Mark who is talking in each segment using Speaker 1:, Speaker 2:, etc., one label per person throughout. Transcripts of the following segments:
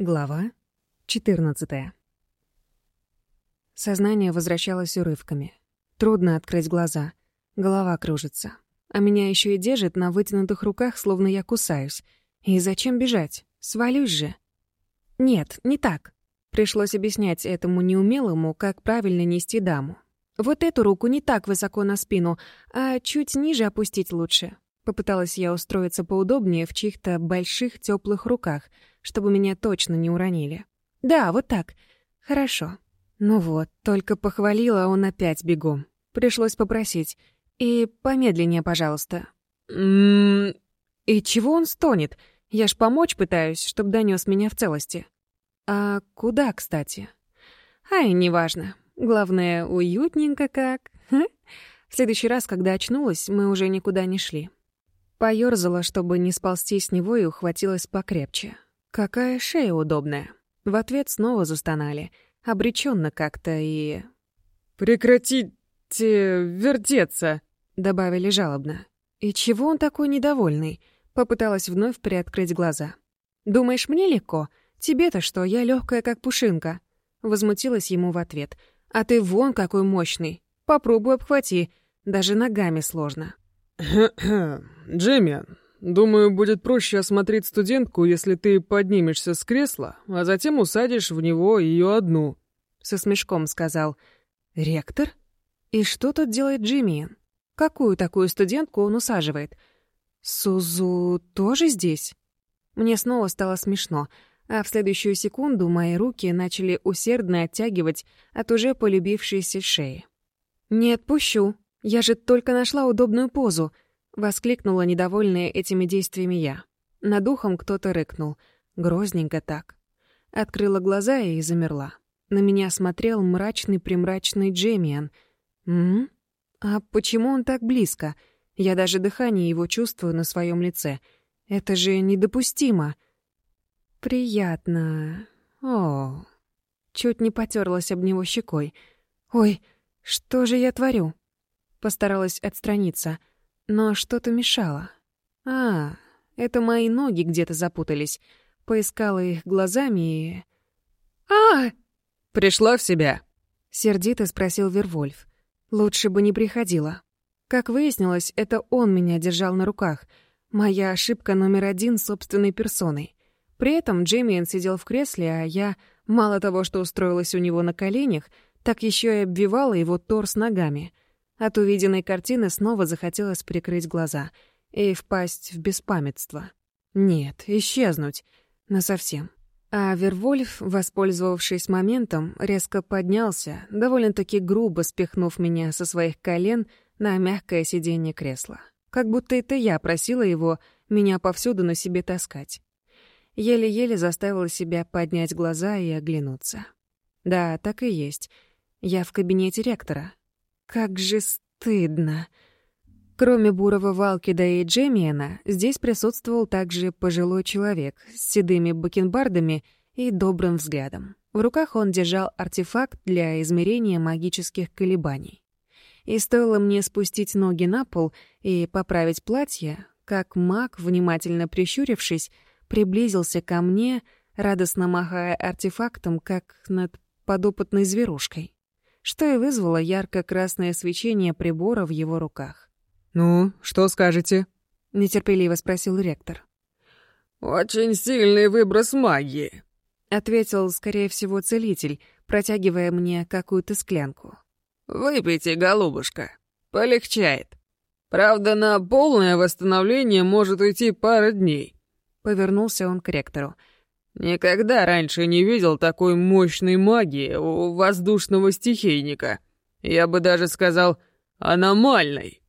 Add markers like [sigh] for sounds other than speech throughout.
Speaker 1: Глава 14. Сознание возвращалось урывками. Трудно открыть глаза. Голова кружится. А меня еще и держит на вытянутых руках, словно я кусаюсь. И зачем бежать? Свалюсь же. Нет, не так. Пришлось объяснять этому неумелому, как правильно нести даму. Вот эту руку не так высоко на спину, а чуть ниже опустить лучше. Попыталась я устроиться поудобнее в чьих-то больших теплых руках, чтобы меня точно не уронили. «Да, вот так. Хорошо». Ну вот, только похвалила он опять бегом. Пришлось попросить. «И помедленнее, пожалуйста». «М-м-м, «И чего он стонет? Я ж помочь пытаюсь, чтобы донес меня в целости». «А куда, кстати?» «Ай, неважно. Главное, уютненько как». Ха? В следующий раз, когда очнулась, мы уже никуда не шли. Поёрзала, чтобы не сползти с него, и ухватилась покрепче. «Какая шея удобная!» В ответ снова застонали. обреченно как-то и...
Speaker 2: «Прекратите вертеться!» — добавили жалобно.
Speaker 1: «И чего он такой недовольный?» — попыталась вновь приоткрыть глаза. «Думаешь, мне легко? Тебе-то что, я легкая как пушинка!» Возмутилась ему в ответ. «А ты вон какой мощный! Попробуй обхвати! Даже ногами сложно!» [clears throat]
Speaker 2: Джимми, думаю, будет проще осмотреть студентку, если ты поднимешься с кресла, а затем усадишь в него ее одну».
Speaker 1: Со смешком сказал. «Ректор? И что тут делает Джимми? Какую такую студентку он усаживает? Сузу тоже здесь?» Мне снова стало смешно, а в следующую секунду мои руки начали усердно оттягивать от уже полюбившейся шеи. «Не отпущу. Я же только нашла удобную позу», Воскликнула недовольная этими действиями я. Над ухом кто-то рыкнул. Грозненько так. Открыла глаза и замерла. На меня смотрел мрачный-примрачный Джемиан. «М? А почему он так близко? Я даже дыхание его чувствую на своем лице. Это же недопустимо!» «Приятно. О, чуть не потерлась об него щекой. «Ой, что же я творю?» Постаралась отстраниться. Но что-то мешало. А, это мои ноги где-то запутались. Поискала их глазами и... а
Speaker 2: «Пришла в себя?»
Speaker 1: — сердито спросил Вервольф. «Лучше бы не приходила. Как выяснилось, это он меня держал на руках. Моя ошибка номер один собственной персоной. При этом Джеймиен сидел в кресле, а я, мало того, что устроилась у него на коленях, так еще и обвивала его торс ногами — от увиденной картины снова захотелось прикрыть глаза и впасть в беспамятство. Нет, исчезнуть. Насовсем. А Вервольф, воспользовавшись моментом, резко поднялся, довольно-таки грубо спихнув меня со своих колен на мягкое сиденье кресла. Как будто это я просила его меня повсюду на себе таскать. Еле-еле заставила себя поднять глаза и оглянуться. Да, так и есть. Я в кабинете ректора. Как же стыдно. Кроме бурого Валкида и Джемиена, здесь присутствовал также пожилой человек с седыми бакенбардами и добрым взглядом. В руках он держал артефакт для измерения магических колебаний. И стоило мне спустить ноги на пол и поправить платье, как маг, внимательно прищурившись, приблизился ко мне, радостно махая артефактом, как над подопытной зверушкой что и вызвало ярко-красное свечение прибора в его руках.
Speaker 2: «Ну, что скажете?»
Speaker 1: — нетерпеливо спросил ректор.
Speaker 2: «Очень сильный выброс магии», —
Speaker 1: ответил, скорее всего, целитель, протягивая мне какую-то склянку.
Speaker 2: «Выпейте, голубушка. Полегчает. Правда, на полное восстановление может уйти пара дней».
Speaker 1: Повернулся он к ректору —
Speaker 2: Никогда раньше не видел такой мощной магии у воздушного стихийника. Я бы даже сказал, аномальной.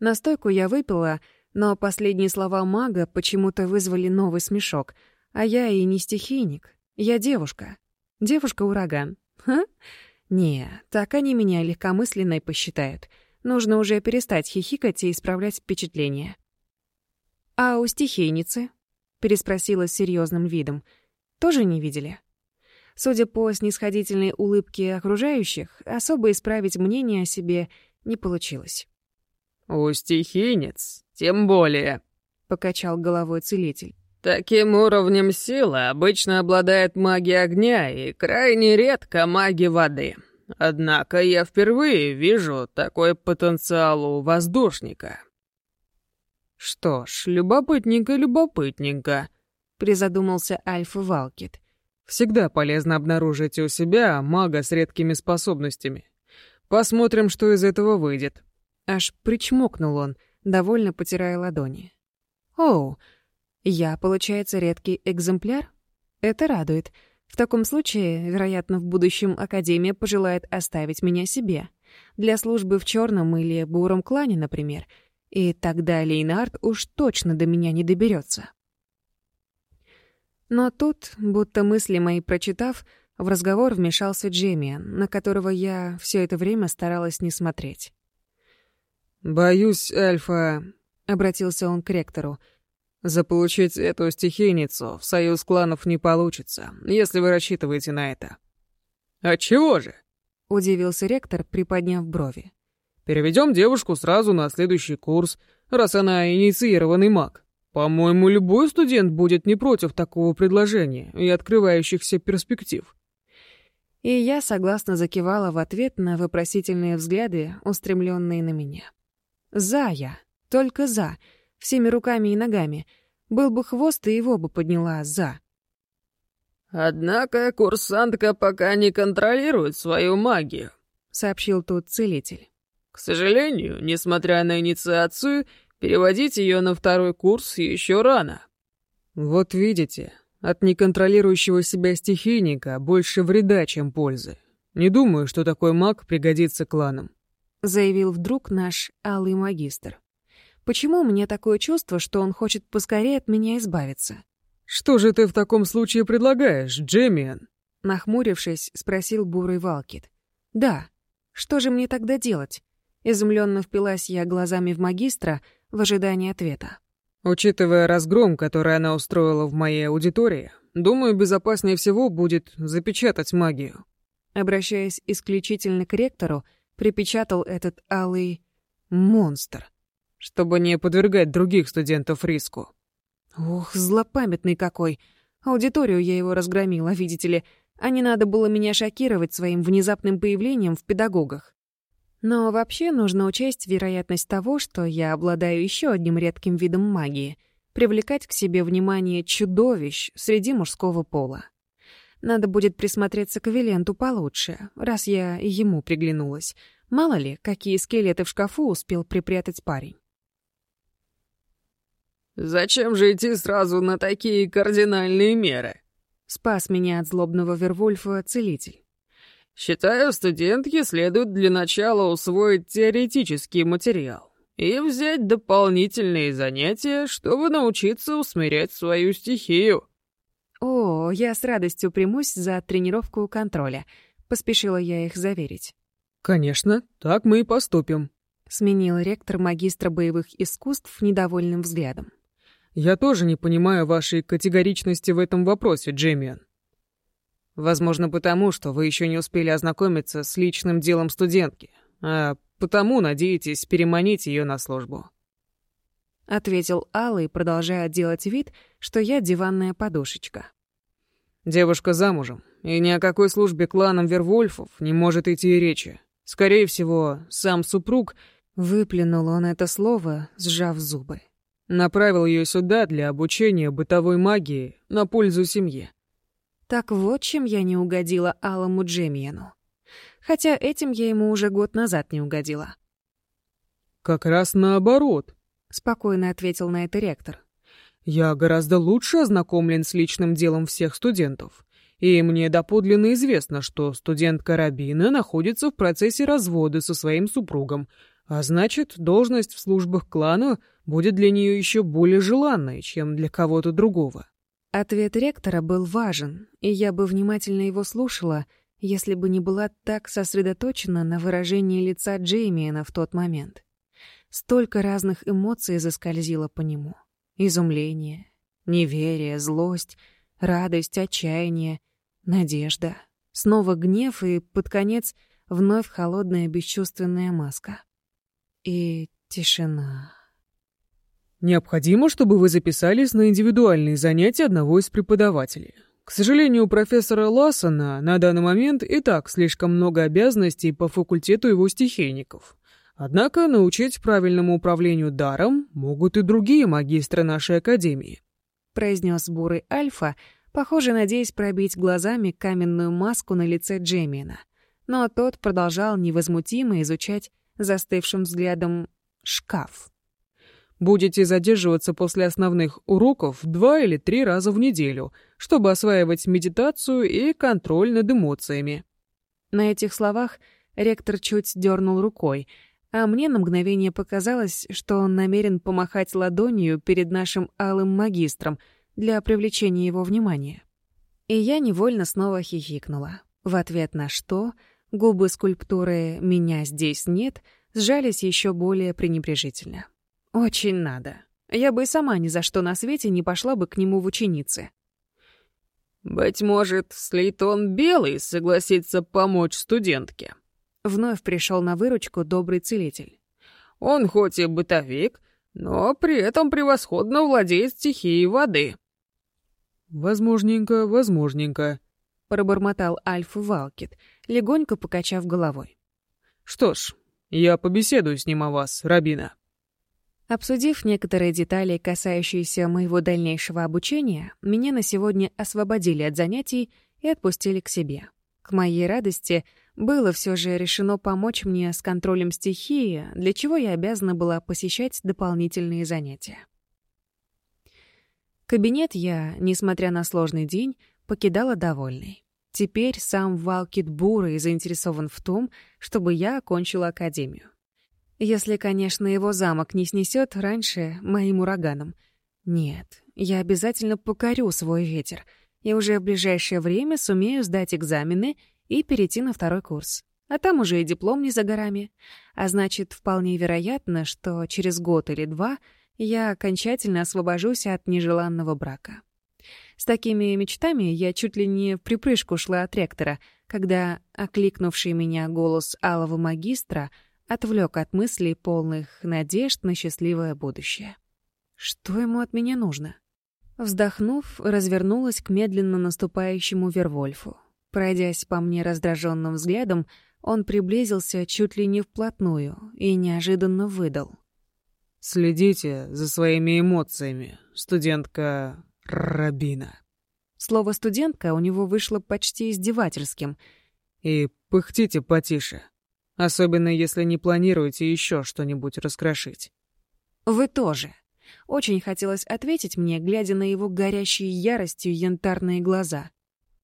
Speaker 1: Настойку я выпила, но последние слова мага почему-то вызвали новый смешок. А я и не стихийник. Я девушка. Девушка-ураган. Ха? Не, так они меня легкомысленной посчитают. Нужно уже перестать хихикать и исправлять впечатление. А у стихийницы переспросила с серьезным видом. «Тоже не видели?» Судя по снисходительной улыбке окружающих, особо исправить мнение о себе не получилось.
Speaker 2: «У стихинец, тем более», —
Speaker 1: покачал головой целитель.
Speaker 2: «Таким уровнем силы обычно обладает магия огня и крайне редко маги воды. Однако я впервые вижу такой потенциал у воздушника». «Что ж, любопытненько, любопытненько», — призадумался Альф Валкит. «Всегда полезно обнаружить у себя мага с редкими способностями. Посмотрим, что из этого выйдет». Аж причмокнул он, довольно потирая ладони. «Оу, я, получается, редкий экземпляр? Это радует. В таком случае, вероятно, в будущем Академия пожелает оставить меня себе. Для службы в черном или буром клане, например, и тогда Лейнард уж точно до меня не доберется. Но тут, будто мысли мои прочитав, в разговор вмешался Джемиан, на которого я все это время старалась не смотреть. «Боюсь, Альфа...» — обратился он к ректору. «Заполучить эту стихийницу в союз кланов не получится, если вы рассчитываете на это». «А Отчего же?» — удивился ректор, приподняв брови. Переведем девушку сразу на следующий курс, раз она инициированный маг. По-моему, любой студент будет не против такого предложения и открывающихся перспектив». И я согласно закивала в ответ на вопросительные взгляды, устремленные на меня. «За я, только за, всеми руками и ногами. Был бы хвост, и его бы подняла за». «Однако курсантка пока не контролирует свою магию», — сообщил тут целитель. К сожалению, несмотря на инициацию, переводить ее на второй курс еще рано. Вот видите, от неконтролирующего себя стихийника больше вреда, чем пользы. Не думаю, что такой маг пригодится кланам. Заявил вдруг наш алый магистр. Почему мне такое чувство, что он хочет поскорее от меня избавиться? Что же ты в таком случае предлагаешь, Джемиан? Нахмурившись, спросил бурый Валкит. Да, что же мне тогда делать? Изумленно впилась я глазами в магистра в ожидании ответа. «Учитывая разгром, который она устроила в моей аудитории, думаю, безопаснее всего будет запечатать магию». Обращаясь исключительно к ректору, припечатал этот алый монстр, чтобы не подвергать других студентов риску. Ух, злопамятный какой. Аудиторию я его разгромила, видите ли, а не надо было меня шокировать своим внезапным появлением в педагогах. Но вообще нужно учесть вероятность того, что я обладаю еще одним редким видом магии — привлекать к себе внимание чудовищ среди мужского пола. Надо будет присмотреться к Виленту получше, раз я ему приглянулась. Мало ли, какие скелеты в шкафу успел припрятать парень.
Speaker 3: «Зачем же идти сразу на такие кардинальные меры?»
Speaker 2: Спас меня от злобного Вервольфа целитель.
Speaker 3: Считаю, студентке следует для начала усвоить теоретический материал и взять дополнительные занятия, чтобы научиться усмирять свою стихию.
Speaker 2: «О, я с радостью примусь за тренировку контроля», — поспешила я их заверить.
Speaker 4: «Конечно, так мы и поступим», —
Speaker 2: сменил ректор магистра боевых искусств недовольным взглядом.
Speaker 4: «Я тоже не понимаю вашей категоричности в этом вопросе, Джеймиан.
Speaker 2: Возможно, потому, что вы еще не успели ознакомиться с личным делом студентки, а потому надеетесь переманить ее на службу». Ответил Алый, продолжая делать вид, что я диванная подушечка.
Speaker 4: «Девушка замужем, и ни о какой службе кланом Вервольфов не может идти и речи. Скорее всего, сам супруг...» Выплюнул он это слово, сжав зубы. «Направил ее сюда для обучения бытовой магии на пользу семье.
Speaker 2: Так вот, чем я не угодила Алому Джемиену. Хотя этим я ему уже год назад не угодила.
Speaker 4: «Как раз наоборот», —
Speaker 2: спокойно ответил на это ректор.
Speaker 4: «Я гораздо лучше ознакомлен с личным делом всех студентов, и мне доподлинно известно, что студент Карабина находится в процессе развода со своим супругом, а значит, должность в службах клана будет для нее еще более желанной, чем для кого-то другого.
Speaker 2: Ответ ректора был важен, и я бы внимательно его слушала, если бы не была так сосредоточена на выражении лица Джеймиена в тот момент. Столько разных эмоций заскользило по нему. Изумление, неверие, злость, радость, отчаяние, надежда. Снова гнев и, под конец, вновь холодная бесчувственная маска. И тишина.
Speaker 4: Необходимо, чтобы вы записались на индивидуальные занятия одного из преподавателей. К сожалению, у профессора Лассона на данный момент и так слишком много обязанностей по факультету его стихийников. Однако научить правильному управлению даром могут и другие магистры нашей академии», —
Speaker 1: произнес бурый Альфа, похоже, надеясь пробить глазами каменную маску на лице Джемина. Но тот продолжал невозмутимо изучать застывшим взглядом шкаф.
Speaker 4: Будете задерживаться после основных уроков два или три раза в неделю, чтобы осваивать медитацию и контроль над эмоциями».
Speaker 1: На этих словах ректор чуть дернул рукой, а мне на мгновение показалось, что он намерен помахать ладонью перед нашим алым магистром для привлечения его внимания. И я невольно снова хихикнула. В ответ на что губы скульптуры «меня здесь нет» сжались еще более пренебрежительно. Очень надо. Я бы и сама ни за что на свете не пошла бы к нему в ученицы.
Speaker 2: «Быть может, Слейтон Белый согласится помочь студентке».
Speaker 1: Вновь пришел на выручку добрый целитель.
Speaker 2: «Он хоть и бытовик, но при этом превосходно владеет стихией воды».
Speaker 4: «Возможненько, возможненько», —
Speaker 1: пробормотал Альф Валкит, легонько покачав головой.
Speaker 4: «Что ж, я побеседую с ним о вас, Рабина».
Speaker 1: Обсудив некоторые детали, касающиеся моего дальнейшего обучения, меня на сегодня освободили от занятий и отпустили к себе. К моей радости было все же решено помочь мне с контролем стихии, для чего я обязана была посещать дополнительные занятия. Кабинет я, несмотря на сложный день, покидала довольной. Теперь сам Валкит Бурый заинтересован в том, чтобы я окончила академию. Если, конечно, его замок не снесет раньше моим ураганом. Нет, я обязательно покорю свой ветер и уже в ближайшее время сумею сдать экзамены и перейти на второй курс. А там уже и диплом не за горами. А значит, вполне вероятно, что через год или два я окончательно освобожусь от нежеланного брака. С такими мечтами я чуть ли не в припрыжку шла от ректора, когда окликнувший меня голос алого магистра — отвлек от мыслей, полных надежд на счастливое будущее. Что ему от меня нужно? Вздохнув, развернулась к медленно наступающему Вервольфу. Пройдясь по мне раздраженным взглядом, он приблизился чуть ли не вплотную и неожиданно выдал.
Speaker 4: «Следите за своими эмоциями, студентка Рабина».
Speaker 1: Слово «студентка» у него вышло почти издевательским.
Speaker 4: «И пыхтите потише. Особенно, если не планируете еще что-нибудь раскрошить.
Speaker 1: «Вы тоже». Очень хотелось ответить мне, глядя на его горящие яростью янтарные глаза.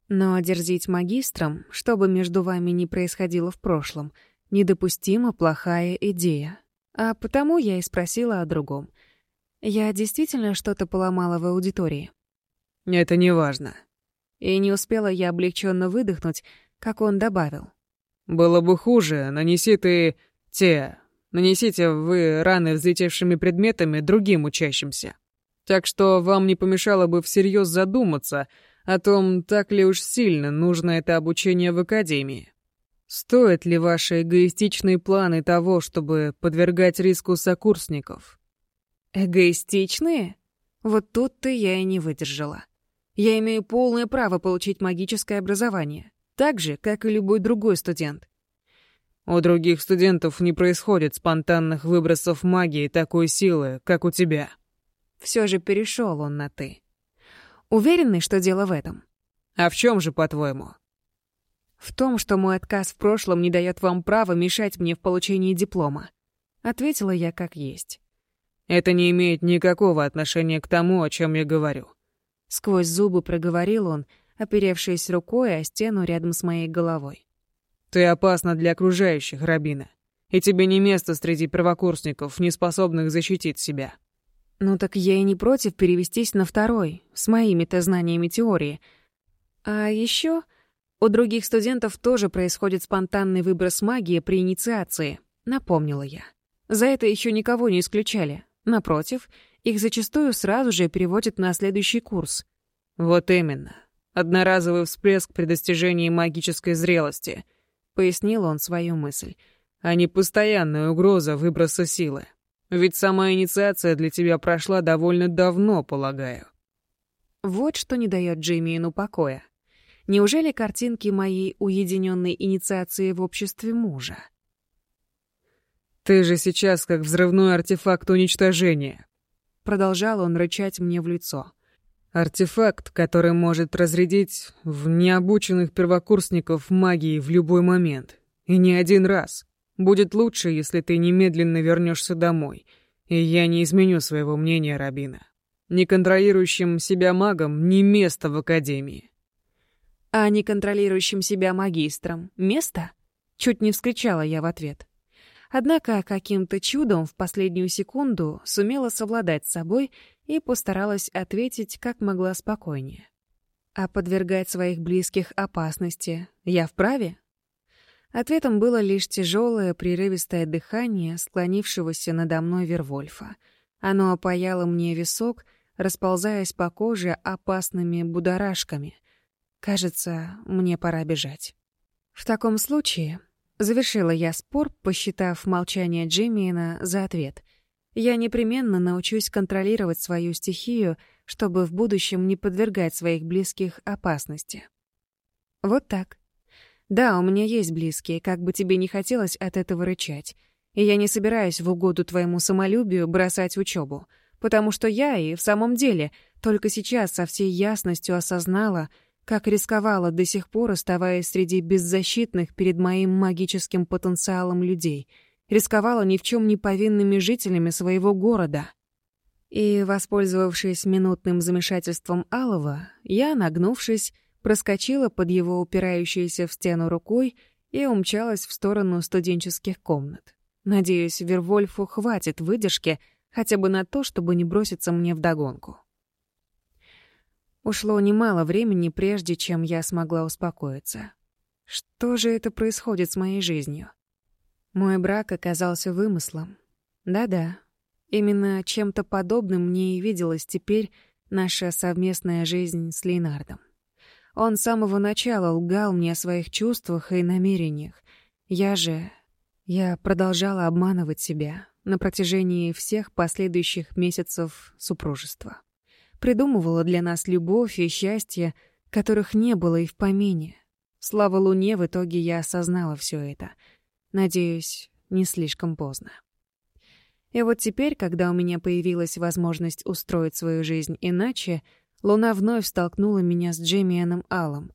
Speaker 1: Но дерзить магистром, чтобы между вами не происходило в прошлом, недопустимо плохая идея. А потому я и спросила о другом. Я действительно что-то поломала в аудитории?
Speaker 4: Это не важно.
Speaker 1: И не успела я облегченно выдохнуть, как он добавил.
Speaker 4: Было бы хуже, нанеси ты те... Нанесите вы раны взлетевшими предметами другим учащимся. Так что вам не помешало бы всерьез задуматься о том, так ли уж сильно нужно это обучение в академии. Стоят ли ваши эгоистичные планы того, чтобы подвергать риску сокурсников?
Speaker 1: Эгоистичные? Вот тут-то я и не выдержала. Я имею полное право получить магическое образование так же, как и любой другой студент.
Speaker 4: У других студентов не происходит спонтанных выбросов магии такой силы, как у тебя.
Speaker 1: Все же перешел он на «ты». Уверенный, что дело в этом.
Speaker 4: А в чем же, по-твоему?
Speaker 1: В том, что мой отказ в прошлом не дает вам права мешать мне в получении диплома. Ответила я как есть.
Speaker 4: Это не имеет никакого отношения к тому, о чем я говорю.
Speaker 1: Сквозь зубы проговорил он, оперевшись рукой о стену рядом с моей головой.
Speaker 4: «Ты опасна для окружающих, Рабина. И тебе не место среди первокурсников, не способных защитить себя».
Speaker 1: «Ну так я и не против перевестись на второй, с моими-то знаниями теории. А еще у других студентов тоже происходит спонтанный выброс магии при инициации», — напомнила я. За это еще никого не исключали. Напротив, их зачастую сразу же переводят на следующий курс.
Speaker 4: «Вот именно одноразовый всплеск при достижении магической зрелости», — пояснил он свою мысль, — «а не постоянная угроза выброса силы. Ведь сама инициация для тебя прошла довольно давно, полагаю».
Speaker 1: Вот что не дает Джеймину покоя. Неужели картинки моей уединенной инициации в обществе мужа?
Speaker 4: «Ты же сейчас как взрывной артефакт уничтожения!»
Speaker 1: Продолжал он рычать мне в лицо.
Speaker 4: Артефакт, который может разрядить в необученных первокурсников магии в любой момент. И не один раз. Будет лучше, если ты немедленно вернешься домой. И я не изменю своего мнения, Рабина. Неконтролирующим себя магом не место в Академии.
Speaker 1: А неконтролирующим себя магистром место? Чуть не вскричала я в ответ. Однако каким-то чудом в последнюю секунду сумела совладать с собой и постаралась ответить как могла спокойнее. «А подвергать своих близких опасности я вправе?» Ответом было лишь тяжелое, прерывистое дыхание склонившегося надо мной Вервольфа. Оно опаяло мне висок, расползаясь по коже опасными будорашками. Кажется, мне пора бежать. В таком случае завершила я спор, посчитав молчание Джиммина за ответ — я непременно научусь контролировать свою стихию, чтобы в будущем не подвергать своих близких опасности. Вот так. Да, у меня есть близкие, как бы тебе не хотелось от этого рычать. И я не собираюсь в угоду твоему самолюбию бросать учебу, потому что я и в самом деле только сейчас со всей ясностью осознала, как рисковала до сих пор, оставаясь среди беззащитных перед моим магическим потенциалом людей — рисковала ни в чем не повинными жителями своего города. И, воспользовавшись минутным замешательством Алова, я, нагнувшись, проскочила под его упирающейся в стену рукой и умчалась в сторону студенческих комнат. Надеюсь, Вервольфу хватит выдержки хотя бы на то, чтобы не броситься мне вдогонку. Ушло немало времени, прежде чем я смогла успокоиться. Что же это происходит с моей жизнью? Мой брак оказался вымыслом. Да-да, именно чем-то подобным мне и виделась теперь наша совместная жизнь с Лейнардом. Он с самого начала лгал мне о своих чувствах и намерениях. Я же... Я продолжала обманывать себя на протяжении всех последующих месяцев супружества. Придумывала для нас любовь и счастье, которых не было и в помине. Слава Луне, в итоге я осознала все это — Надеюсь, не слишком поздно. И вот теперь, когда у меня появилась возможность устроить свою жизнь иначе, луна вновь столкнула меня с Джемианом Аллом,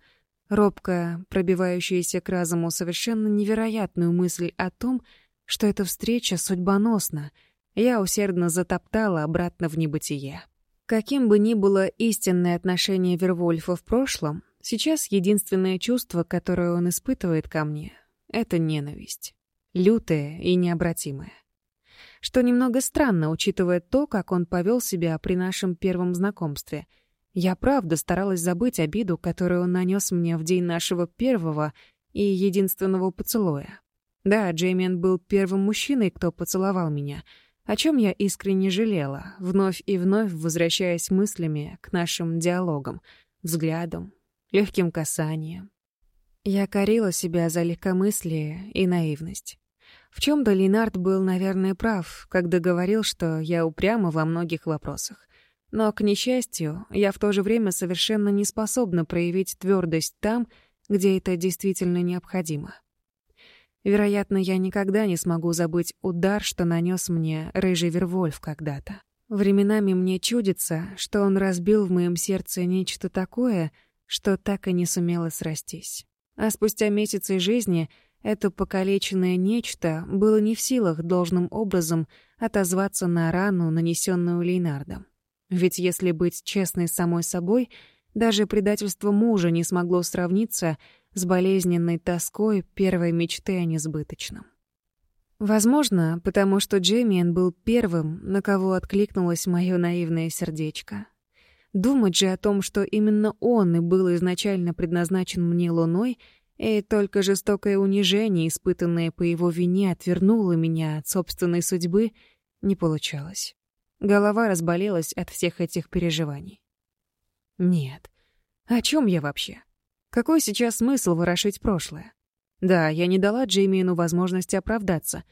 Speaker 1: робко пробивающаяся к разуму совершенно невероятную мысль о том, что эта встреча судьбоносна, я усердно затоптала обратно в небытие. Каким бы ни было истинное отношение Вервольфа в прошлом, сейчас единственное чувство, которое он испытывает ко мне, это ненависть. Лютая и необратимая. Что немного странно, учитывая то, как он повел себя при нашем первом знакомстве. Я правда старалась забыть обиду, которую он нанес мне в день нашего первого и единственного поцелуя. Да, Джеймиан был первым мужчиной, кто поцеловал меня, о чем я искренне жалела, вновь и вновь возвращаясь мыслями к нашим диалогам, взглядам, легким касаниям. Я корила себя за легкомыслие и наивность. В чем то Ленард был, наверное, прав, когда говорил, что я упряма во многих вопросах. Но, к несчастью, я в то же время совершенно не способна проявить твердость там, где это действительно необходимо. Вероятно, я никогда не смогу забыть удар, что нанес мне рыжий Вервольф когда-то. Временами мне чудится, что он разбил в моем сердце нечто такое, что так и не сумело срастись. А спустя месяцы жизни это покалеченное нечто было не в силах должным образом отозваться на рану, нанесенную Лейнардом. Ведь если быть честной самой собой, даже предательство мужа не смогло сравниться с болезненной тоской первой мечты о несбыточном. Возможно, потому что Джеймиен был первым, на кого откликнулось мое наивное сердечко. Думать же о том, что именно он и был изначально предназначен мне луной, и только жестокое унижение, испытанное по его вине, отвернуло меня от собственной судьбы, не получалось. Голова разболелась от всех этих переживаний. Нет. О чем я вообще? Какой сейчас смысл ворошить прошлое? Да, я не дала Джеймину возможности оправдаться.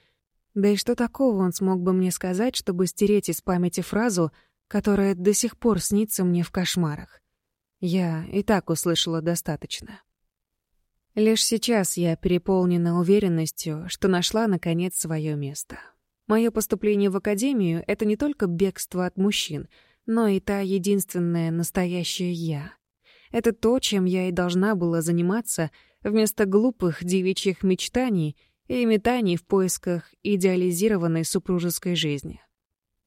Speaker 1: Да и что такого он смог бы мне сказать, чтобы стереть из памяти фразу — которая до сих пор снится мне в кошмарах. Я и так услышала достаточно. Лишь сейчас я переполнена уверенностью, что нашла, наконец, свое место. Мое поступление в академию — это не только бегство от мужчин, но и та единственная настоящая я. Это то, чем я и должна была заниматься вместо глупых девичьих мечтаний и метаний в поисках идеализированной супружеской жизни.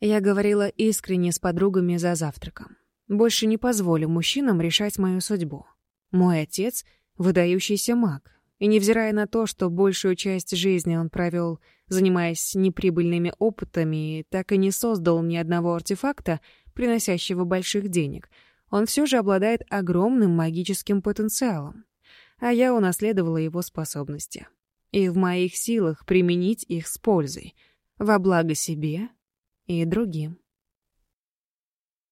Speaker 1: Я говорила искренне с подругами за завтраком. Больше не позволю мужчинам решать мою судьбу. Мой отец — выдающийся маг, и невзирая на то, что большую часть жизни он провел, занимаясь неприбыльными опытами, так и не создал ни одного артефакта, приносящего больших денег, он все же обладает огромным магическим потенциалом. А я унаследовала его способности. И в моих силах применить их с пользой. Во благо себе и другим.